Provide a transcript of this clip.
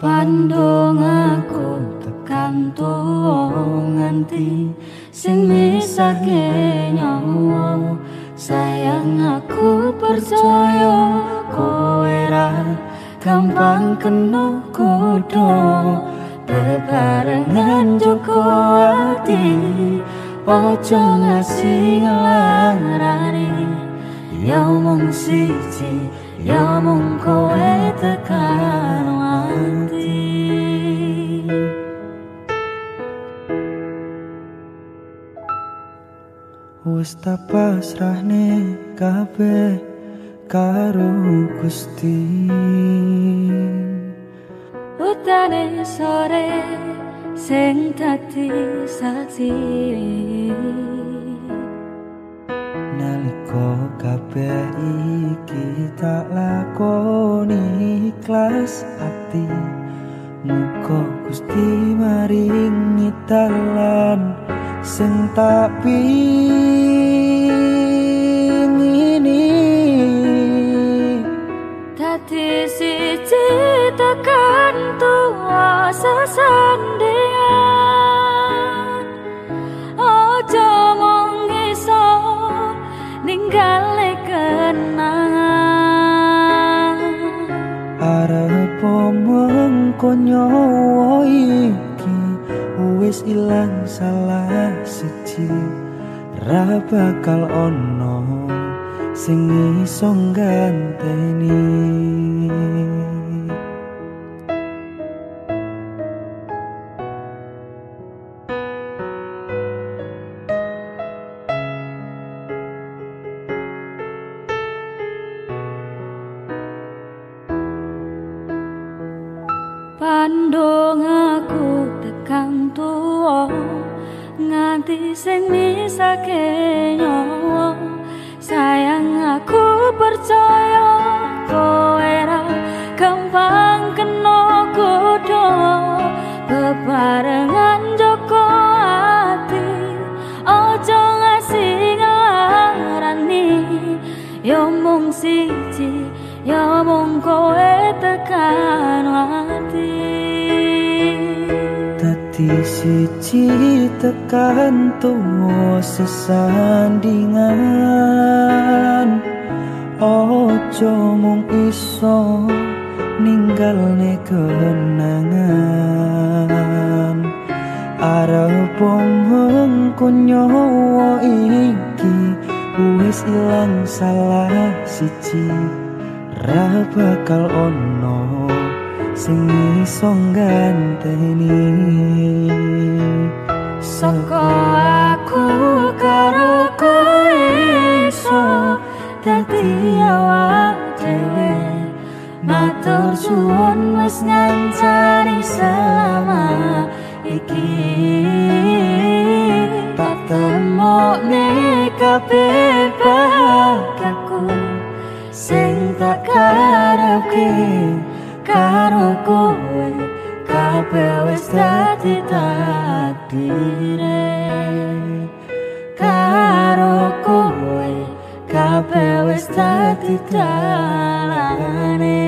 Pandung aku tekan tuwa nganti. Sing misake nyawa sayang aku percaya kowe ra gampang kena kudo bebarengan joko ati ojo ngasih larani ya mung siji ya mung kowe tekan Wis tak pasrahne kabeh karo Gusti. Utane sore sing dadi saksi Naliko kabeh iki tak lakoni ikhlas ati Muka Gusti maringi dalan sing tak pingini Dadi siji tekan tuwa sesandingan Ojo mung iso ninggale kenangan Arep mengko nyawa iki wis ilang salah siji. Ra bakal ono sing iso ganteni Pandung aku tekan tuwa nganti sing misake nyawa. Sayang aku percaya kowe ra gampang kena godho bebarengan joko ati ojo ngasih ngarani. Yo mung siji yo mung kowe Dadi siji tekan tuwa sesandingan. Ojo mung iso ninggalne kenangan. Arep mengko nyawa iki wis ilang salah siji. Ra bakal ono sing iso ganteni Soko aku karo kowe iso dadi awak dhewe. Matur suwun wis ngancani selama iki. Tak temokne kabeh bahagiaku Sing tak karepke karo kowe kabeh wis dadi takdire. Karo kowe kabeh wis dadi dalane